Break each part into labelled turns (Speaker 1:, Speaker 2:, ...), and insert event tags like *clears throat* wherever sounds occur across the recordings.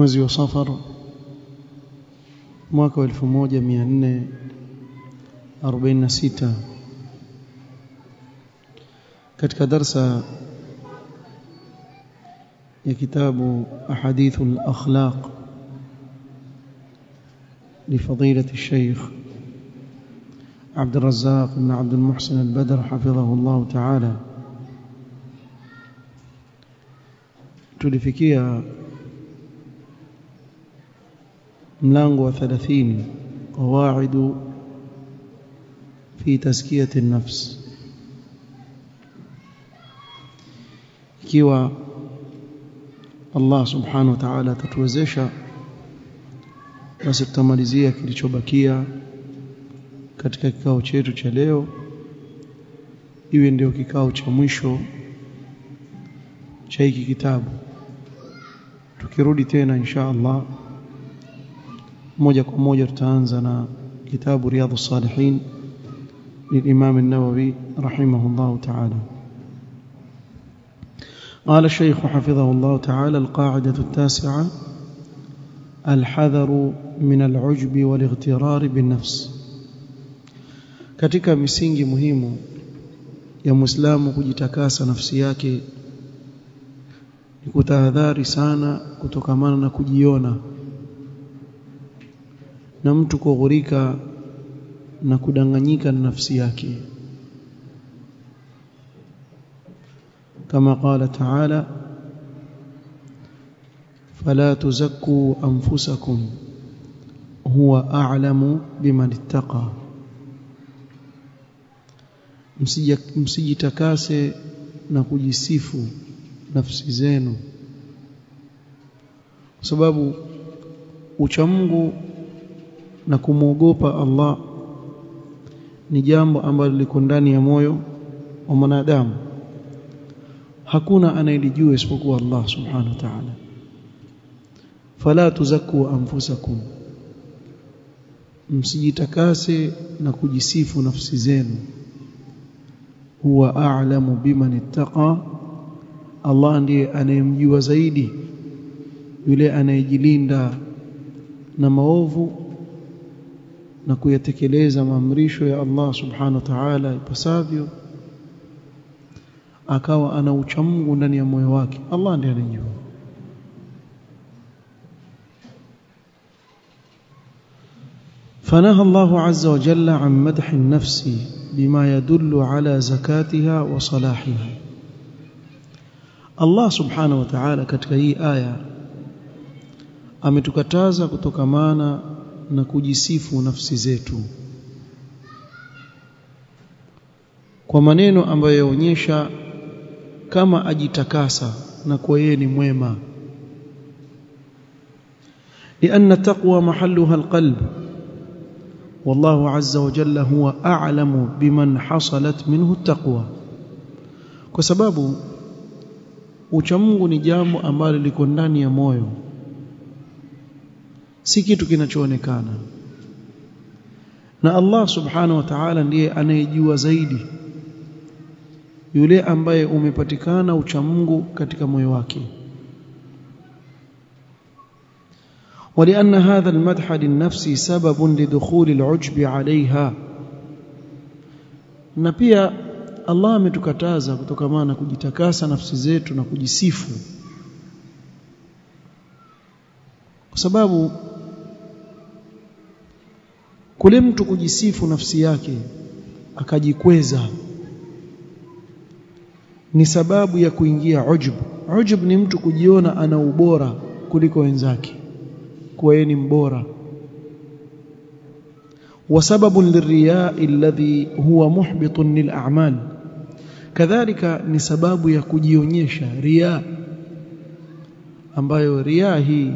Speaker 1: mwezi wa safar mwaka wa 1446 katika darsa ya kitabu ahadithu al-akhlaq لفضيلة الشيخ عبد الرزاق بن عبد المحسن البدر حفظه الله تعالى tulifikia mlango wa 30 qawaid fi tazkiyati an-nafs ikiwa Allah subhanahu wa ta'ala atatuwezesha basi tutamalizia kilichobakia katika kikao chetu cha leo. Iwe ndio kikao cha mwisho cha hiki kitabu. Tukirudi tena insha Allah moja kwa moja tutaanza na kitabu riyadhus salihin للإمام النووي رحمه الله تعالى قال الشيخ حفظه الله تعالى القاعدة التاسعة الحذر من العجب والاغترار بالنفس katika misingi muhimu ya Muislamu kujitakasa nafsi yake ni kutahadhari sana kutokamana na kujiona na mtu kughurika na kudanganyika na nafsi yake. Kama qala ta'ala fala tuzakku anfusakum huwa a'lamu biman ittaqa. Msijitakase na kujisifu nafsi zenu. Kwa sababu uchamungu na kumwogopa Allah ni jambo ambalo liko ndani ya moyo wa mwanadamu. Hakuna anayelijua isipokuwa Allah subhanahu wa ta'ala. Fala tuzakku anfusakum msijitakase na kujisifu nafsi zenu. Huwa a'lamu biman ittaqa Allah ndiye anayemjua zaidi yule anayejilinda na maovu na kuyatekeleza maamrisho ya Allah subhanahu wa ta'ala ipasavyo akawa ana uchamungu ndani ya moyo wake Allah ndiye anajua فنهى الله عز وجل عن مدح النفس بما يدل على زكاتها وصلاحها Allah subhanahu wa ta'ala katika hii aya ametukataza kutokamana na kujisifu nafsi zetu kwa maneno ambayo yaonyesha kama ajitakasa na kwa yeye ni mwema لأن التقوى محلها القلب والله عز وجل هو أعلم بمن حصلت منه التقوى kwa sababu uchamungu ni jambo ambalo liko ndani ya moyo si kitu kinachoonekana na Allah subhanahu wa ta'ala ndiye anayejua zaidi yule ambaye umepatikana uchamungu katika moyo wake ولأن هذا المدح للنفس سبب لدخول العجب عليها na pia Allah ametukataza kutokamana na kujitakasa nafsi zetu na kujisifu kwa sababu kule mtu kujisifu nafsi yake akajikweza ni sababu ya kuingia ujub ujub ni mtu kujiona ana ubora kuliko wenzake kuwa yeye ni mbora وسبب للرياء الذي هو محبط للأعمال kadhalika ni sababu ya kujionyesha ria ambayo riaa hii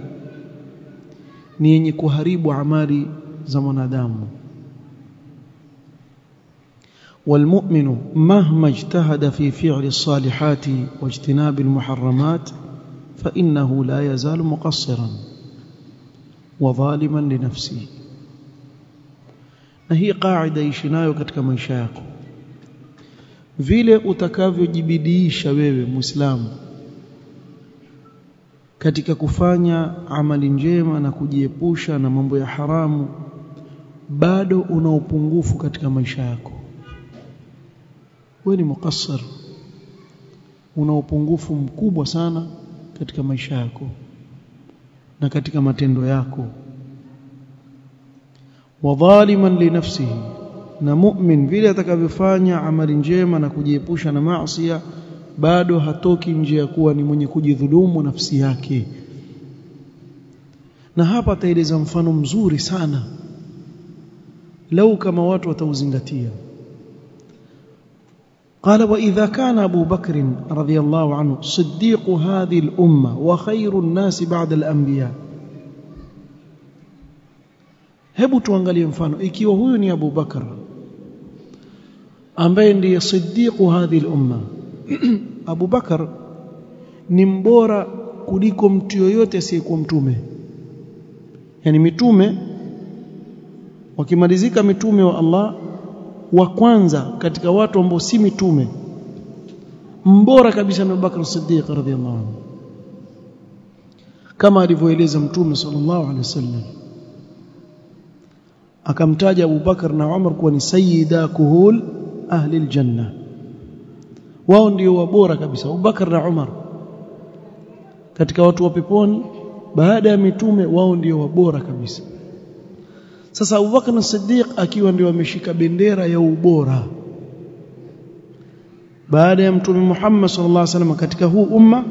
Speaker 1: ni yenye kuharibu amali za mwanadamu والمؤمن مهما اجتهد في فعل الصالحات واجتناب المحرمات فإنه لا يزال مقصرا وظالما لنفسه na hii qaida ishi nayo katika maisha yako vile utakavyojibidiisha wewe muislamu katika kufanya amali njema na kujiepusha na mambo ya haramu bado una upungufu katika maisha yako. Wewe ni mukassar una upungufu mkubwa sana katika maisha yako na katika matendo yako. Wadhaliman li nafsihi na mu'min vile atakavyofanya amali njema na kujiepusha na maasi bado hatoki nje ya kuwa ni mwenye kujidhulumu nafsi yake. Na hapa ataeleza mfano mzuri sana lau kama watu watauzingatia قال وإذا كان أبو بكر رضي الله عنه صديق هذه الأمة وخير الناس بعد الأنبياء hebu tuangalie mfano ikiwa huyu ni Abu Bakar ambaye ndiye siddiqu hadhihi al-umma *clears throat* Abu Bakar ni mbora kuliko mtu yoyote asiyekuwa mtume yani mitume wakimalizika mitume wa Allah wa kwanza katika watu ambao si mitume mbora kabisa ni Abubakar Siddiq radhiyallahu anhu. Kama alivyoeleza mtume sallallahu alaihi wasallam akamtaja Abubakar na Umar kuwa ni sayyida kuhul ahli aljanna wao ndio wabora kabisa Abubakar na Umar. Katika watu wa peponi baada ya mitume wao ndio wabora kabisa sasa Abubakar Siddiq akiwa ndio ameshika bendera ya ubora. Baada ya mtume Muhammad sallallahu alaihi wasallam katika huu umma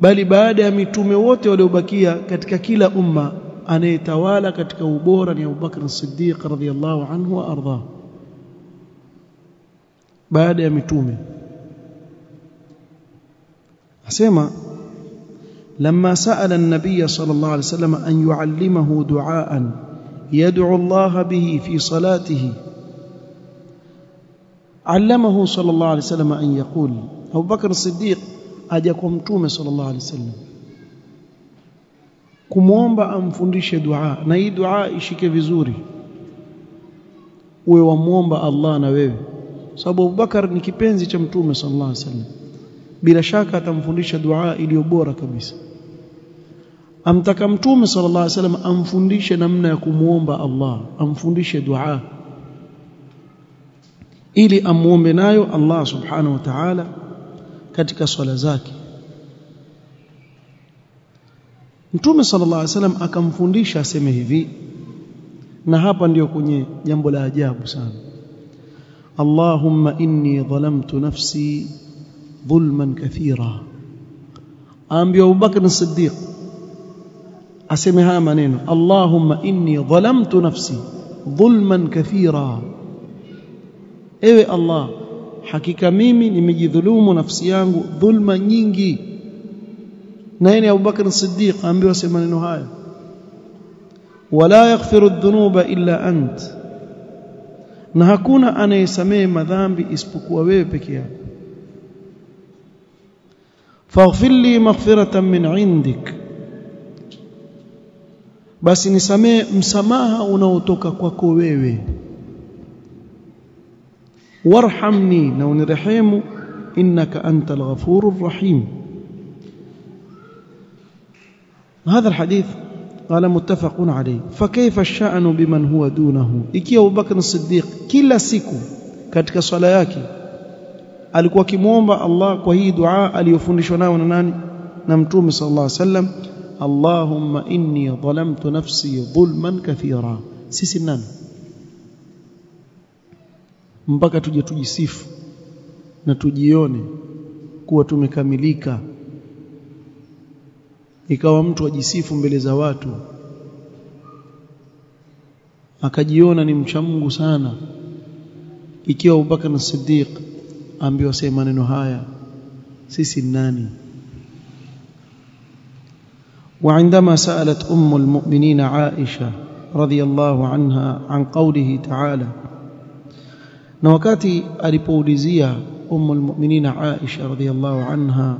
Speaker 1: bali baada ya mitume wote waliobakia katika kila umma anayetawala katika ubora ni Abubakar Siddiq radhiyallahu anhu wa ardha baada ya mitume asema لما سأل النبي صلى الله عليه وسلم أن يعلمه دعاء يدعو الله به في صلاته. علمه صلى الله عليه وسلم أن يقول أبو بكر الصديق أجاكم توم صلى الله عليه وسلم. كموان بأم فندش دعاء ناي دعاء إشيك في زوري ويوموان الله نبيه سأبو بكر نكي بينزي كم صلى الله عليه وسلم. بلا شاكة تنفندش دعاء إليو بورك بيسر amtaka mtume sallallahu alaihi wasallam amfundishe namna ya kumwomba Allah amfundishe dua ili amuombe nayo Allah subhanahu wa ta'ala katika swala zake. Mtume sallallahu alaihi wasallam akamfundisha aseme hivi na hapa ndiyo kwenye jambo la ajabu sana. Allahumma inni dhalamtu nafsi dhulman kathira. Aambia Abu Bakr as-Siddiq aseme haya maneno Allahumma inni dhalamtu nafsi dhulman kathira. Ewe Allah hakika mimi nimejidhulumu nafsi yangu dhulma nyingi. Na yeye Abu Bakr as-Siddiq aambiwa sema maneno haya wala yaghfiru adh-dhunuba illa ant. Na hakuna anayesamehe madhambi isipokuwa wewe peke yako. Faghfir li maghfiratan min indik basi nisamee msamaha unaotoka kwako wewe warhamni na unirehemu innaka antal ghafurur rahim هذا الحديث قال متفق عليه فكيف الشأن بمن هو دونه ikiwa Abu Bakr as-Siddiq kila siku katika swala yake alikuwa akimwomba Allah kwa hii dua aliyofundishwa nayo na nani na mtume sallallahu alaihi wasallam Allahumma inni dhalamtu nafsi dhulman kathira. Sisi nani? Mpaka tuje tujisifu na tujione kuwa tumekamilika. Ikawa mtu ajisifu mbele za watu akajiona ni mcha Mungu sana. Ikiwa Abubakar na Siddiq ambiwa sema maneno haya sisi nani وعندما سألت أم المؤمنين عائشة رضي الله عنها عن قوله تعالى نوكاتي أريبوليزية أم المؤمنين عائشة رضي الله عنها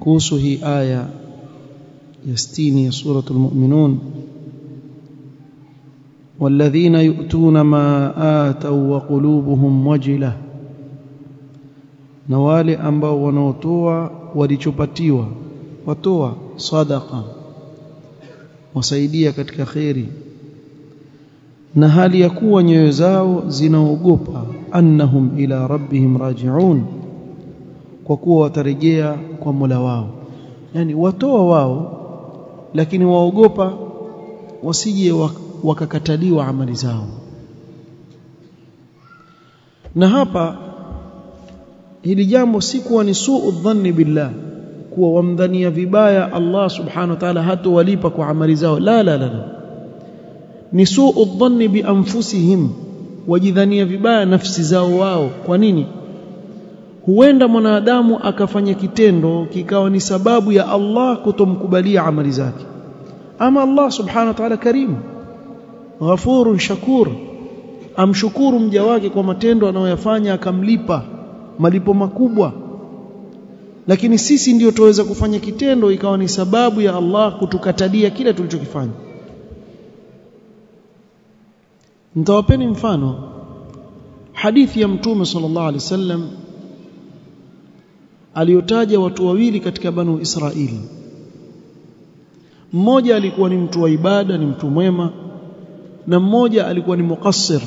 Speaker 1: كوسه آية يستيني سورة المؤمنون والذين يؤتون ما آتوا وقلوبهم وجلة نوالي أنبا ونوتوا ولتشبطيوا watoa sadaqa wasaidia katika khairi na hali ya kuwa nyoyo zao zinaogopa annahum ila rabbihim raji'un kwa kuwa watarejea kwa Mola wao. Yani watoa wao lakini waogopa wasije wakakataliwa amali zao. Na hapa hili jambo si kuwa ni suu dhanni billah kuwa wamdhania vibaya Allah subhanahu wa ta'ala hatowalipa kwa amali zao. La la la, ni suu dhanni bi anfusihim wajidhania vibaya nafsi zao wao. Kwa nini? Huenda mwanadamu akafanya kitendo kikawa ni sababu ya Allah kutomkubalia amali zake. Ama Allah subhanahu wa ta'ala karimu ghafurun shakur amshukuru mja wake kwa matendo anayoyafanya akamlipa malipo makubwa lakini sisi ndio tuweza kufanya kitendo ikawa ni sababu ya Allah kutukatalia kile tulichokifanya. Nitawapeni mfano. Hadithi ya mtume sallallahu alaihi wasallam aliyotaja watu wawili katika banu Israili. Mmoja alikuwa ni mtu wa ibada ni mtu mwema na mmoja alikuwa ni mukassir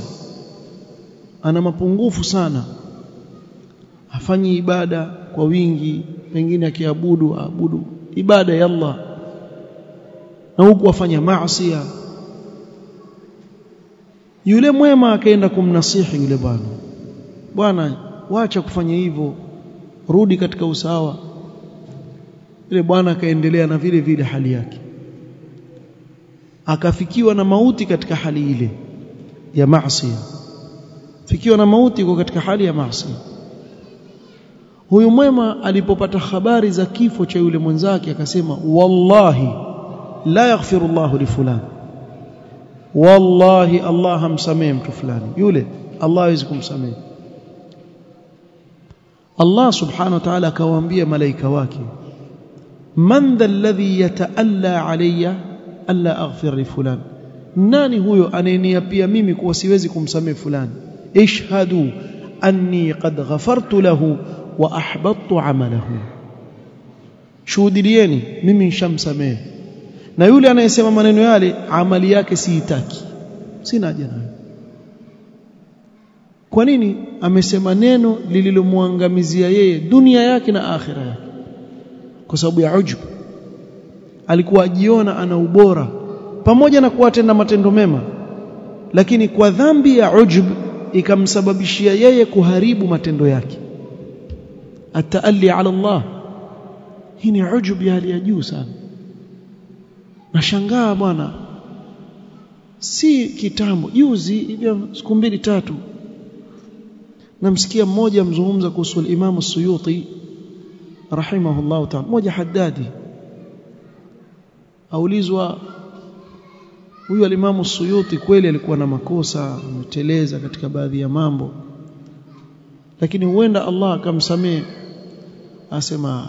Speaker 1: ana mapungufu sana. Afanyi ibada kwa wingi pengine akiabudu aabudu. Ibada ya Allah. Na huku afanya maasi yule mwema akaenda kumnasihi yule bwana. Bwana wacha kufanya hivyo. Rudi katika usawa. Yule bwana akaendelea na vile vile hali yake. Akafikiwa na mauti katika hali ile ya maasi fikiwa na mauti kwa katika hali ya maasi huyu mwema alipopata habari za kifo cha yule mwenzake akasema wallahi la yaghfiru Allahu li fulani wallahi Allah hamsamehe mtu fulani. Yule Allah hawezi kumsamehe. Allah subhanahu wa ta'ala akawaambia malaika wake man dha ladhi yataalla alayya alla aghfir li fulan. Nani huyo anayeniapia mimi kuwa siwezi kumsamehe fulani? Ishhadu anni qad ghafartu lahu wa ahbattu amalahu. Shuhudilieni mimi nishamsamehe. Na yule anayesema maneno yale amali yake siitaki. Sina haja nayo. Kwa nini? Amesema neno lililomwangamizia yeye dunia yake na akhira yake. Kwa sababu ya ujub. Alikuwa ajiona ana ubora pamoja na kuwatenda matendo mema. Lakini kwa dhambi ya ujub ikamsababishia yeye kuharibu matendo yake ataalli على Allah. Hii ni ujub ya hali ya juu sana. Nashangaa bwana. Si kitambo juzi hivyo siku mbili tatu namsikia mmoja mzungumza kuhusu al-Imam Suyuti rahimahullahu ta'ala mmoja haddadi. Aulizwa huyu al-Imam Suyuti kweli alikuwa na makosa ameteleza katika baadhi ya mambo? Lakini huenda Allah akamsamehe asema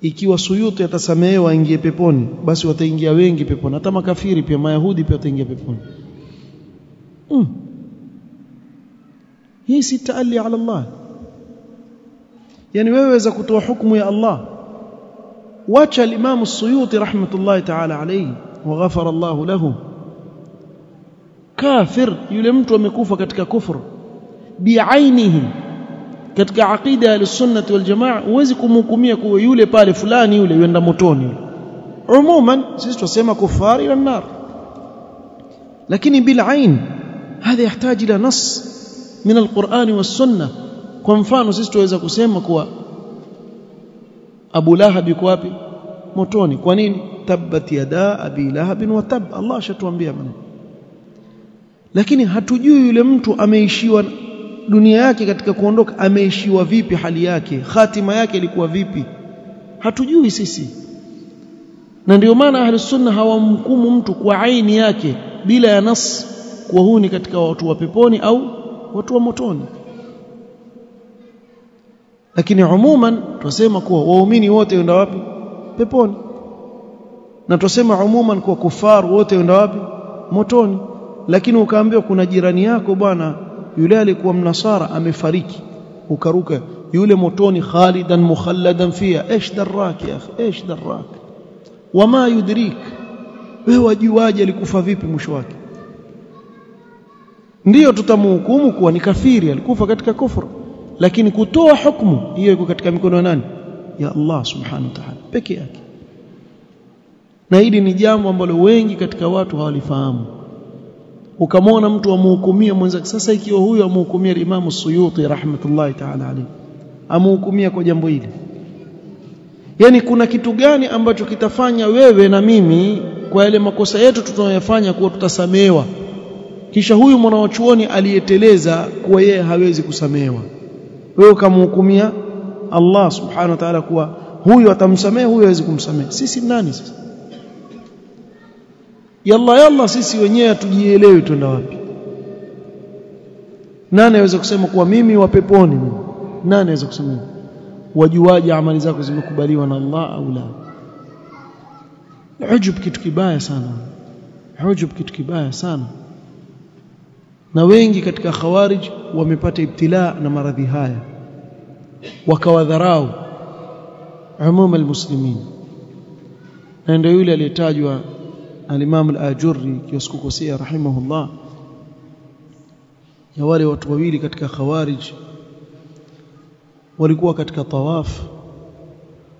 Speaker 1: ikiwa Suyuti atasamehewa aingie peponi basi wataingia wengi peponi. Hata makafiri pia mayahudi pia wataingia peponi. Mm. hii si taali ala Allah. Yani wewe waweza kutoa hukumu ya Allah. Wacha al-Imam Suyuti rahmatullahi ta'ala alayhi wa ghafara Allah lahu. Kafir yule mtu amekufa katika kufru biainihi katika aqida ya sunnati wal jamaa huwezi kumhukumia kuwa yule pale fulani yule yenda motoni. Umuman sisi tunasema kufari ila nar. Lakini bil ain hadha yahitaji ila nas min alqur'ani was sunna kwa mfano sisi tuweza kusema kuwa Abu Lahab yuko wapi? Motoni. Kwa nini? Tabbat yada abi lahab wa tab. Allah ashatuambia maneno. Lakini hatujui yule mtu ameishiwa dunia yake katika kuondoka ameishiwa vipi hali yake? Hatima yake ilikuwa vipi? Hatujui sisi. Na ndio maana ahli sunna hawamhukumu mtu kwa aini yake bila ya nas kuwa huu ni katika watu wa peponi au watu wa motoni. Lakini umuman tunasema kuwa waumini wote wenda wapi? Peponi. Na tunasema umuman kwa kufar wote wenda wapi? Motoni. Lakini ukaambiwa kuna jirani yako bwana yule alikuwa mnasara amefariki ukaruka yule motoni khalidan mukhalladan fiha ايش دراك يا اخي ايش دراك wama yudrik wewe wajuaje alikufa vipi mwisho wake ndiyo tutamhukumu kuwa ni kafiri alikufa katika kufuru lakini kutoa hukumu hiyo iko katika mikono ya nani ya Allah subhanahu wa ta'ala peke yake na hili ni jambo ambalo wengi katika watu hawalifahamu ukamwona mtu amhukumia mwenzake. Sasa ikiwa huyo amhukumia Imam Suyuti rahmatullahi ta'ala alayhi amhukumia kwa jambo hili. Yani kuna kitu gani ambacho kitafanya wewe na mimi kwa yale makosa yetu tunayoyafanya kuwa tutasamehewa? Kisha huyu mwanachuoni aliyeteleza kuwa yeye hawezi kusamehewa. Wewe ukamhukumia Allah subhanahu wa ta'ala kuwa huyu atamsamehe huyu hawezi kumsamehe. Sisi nani sasa yalla yalla sisi wenyewe tujielewe twenda wapi. Nani aweza kusema kuwa mimi wa peponi mimi? Nani aweza kusema wajuaje amali zako zimekubaliwa na Allah au la? Ujub kitu kibaya sana. Ujub kitu kibaya sana. Na wengi katika khawarij wamepata ibtila na maradhi haya. Wakawadharau umuma almuslimin. Na ndio yule aliyetajwa al-Imam al-Ajurri kiasikukosea rahimahullah ya wale watu wawili katika khawarij walikuwa katika tawaf.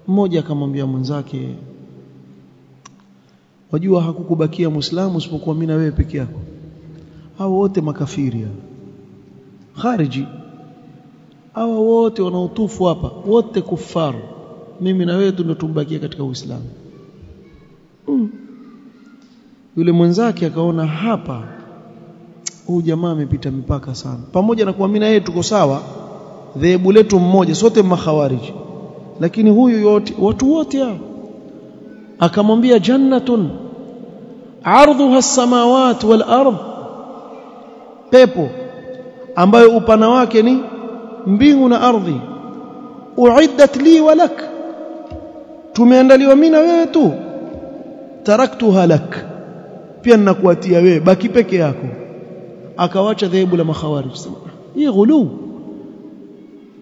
Speaker 1: Mmoja akamwambia mwenzake wajua hakukubakia muislamu usipokuwa mimi na wewe peke yako. Hao wote makafiri khariji hawa wote wanaotufu hapa wote kufaru mimi na wewe ndio tumbakia katika uislamu. Mm. Yule mwenzake akaona hapa huyu jamaa amepita mipaka sana. Pamoja na kuamini yeye tuko sawa dhehebu letu mmoja sote makhawariji lakini huyu yote watu wote hao akamwambia jannatun ardhuha as-samawati wal ard pepo ambayo upana wake ni mbingu na ardhi. Uiddat li wa lak. Tumeandaliwa mimi na wewe tu. Taraktuha lak pia ninakuatia wewe baki peke yako. Akawacha dhehebu la makhawarij hii ghulu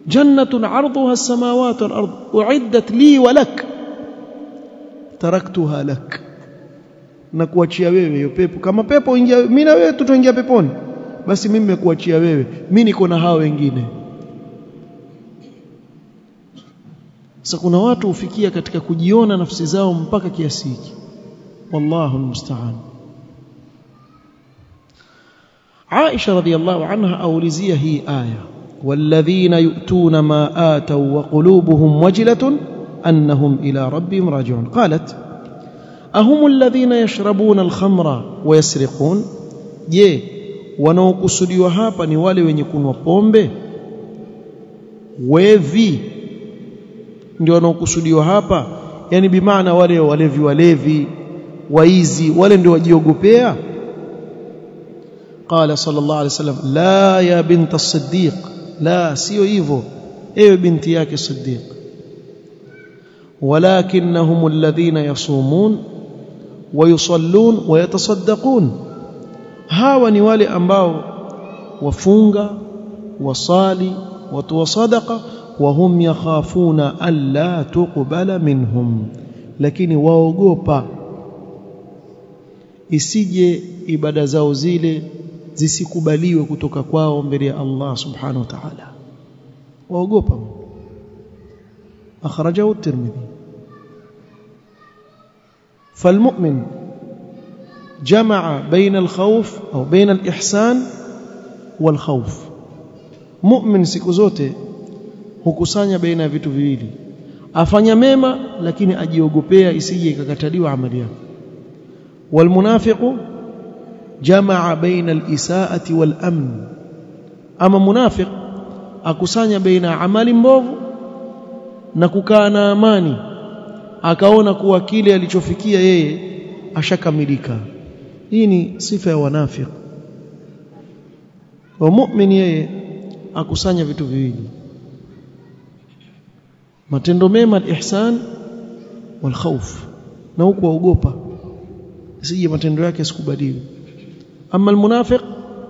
Speaker 1: jannatun arduha as-samawati wal ard uiddat li wa lak taraktuha lak. Nakuachia wewe hiyo pepo. Kama pepo ingia mimi na wewe tutaingia peponi. Basi mimi nimekuachia wewe. Mimi niko na hao wengine. Sasa kuna watu hufikia katika kujiona nafsi zao mpaka kiasi hiki. Wallahu almusta'an Aisha radhiallahu anha aulizia hii aya walladhina yu'tuna ma atau wa qulubuhum wajilatun annahum ila rabbihim raji'un. Qalat ahum alladhina yashrabuna alkhamra wa yasriqun? Je wanaokusudiwa hapa ni wale wenye kunwa pombe? Wevi ndio wanaokusudiwa hapa? Yani bimaana wale walevi walevi waizi wale ndio wajiogopea? qala sallallahu alaihi wasallam la ya binta siddiq la sio hivyo. Ewe binti yake siddiq. Walakinnahum alladhina yasumun wayusallun wayatasaddaqun hawa ni wale ambao wafunga wasali watoa sadaka wahum yakhafuna alla tuqbala minhum. Lakini waogopa isije ibada zao zile zisikubaliwe kutoka kwao mbele ya Allah subhanahu wa ta'ala waogopa akhrajahu at-Tirmidhi فالمؤمن جمع بين الخوف أو بين الإحسان والخوف مؤمن siku zote hukusanya baina ya vitu viwili afanya mema lakini ajiogopea isije ikakataliwa amali yake والمنافق jamaa baina alisaati walamn. Ama munafiq akusanya baina amali mbovu na kukaa na amani akaona kuwa kile alichofikia yeye ashakamilika. Hii ni sifa ya wanafiki wa muumini yeye akusanya vitu viwili matendo mema al-ihsan wal khawf na huku waogopa. Sije matendo yake yasikubaliwe أما المنافق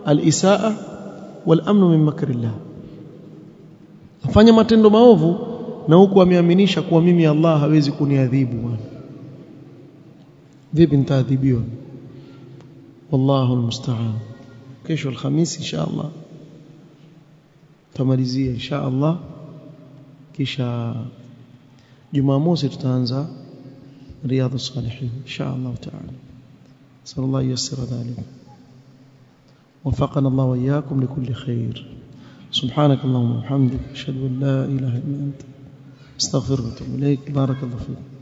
Speaker 1: الإساءة والأمن من مكر الله. فاني ما تندو ماوفو نوكو أمي أمينيشا كو أمي الله ويزيكوني أذيبو. ذيب انت أذيبيون. والله المستعان. كيشو الخميس إن شاء الله. تماليزية إن شاء الله. كيشا جماموسي تتانزا. رياض الصالحين إن شاء الله تعالى. صلى الله يسر ذلك وفقنا الله وإياكم لكل خير. سبحانك اللهم وبحمدك أشهد أن لا إله إلا أنت أستغفرك وأتوب إليك. بارك الله فيك.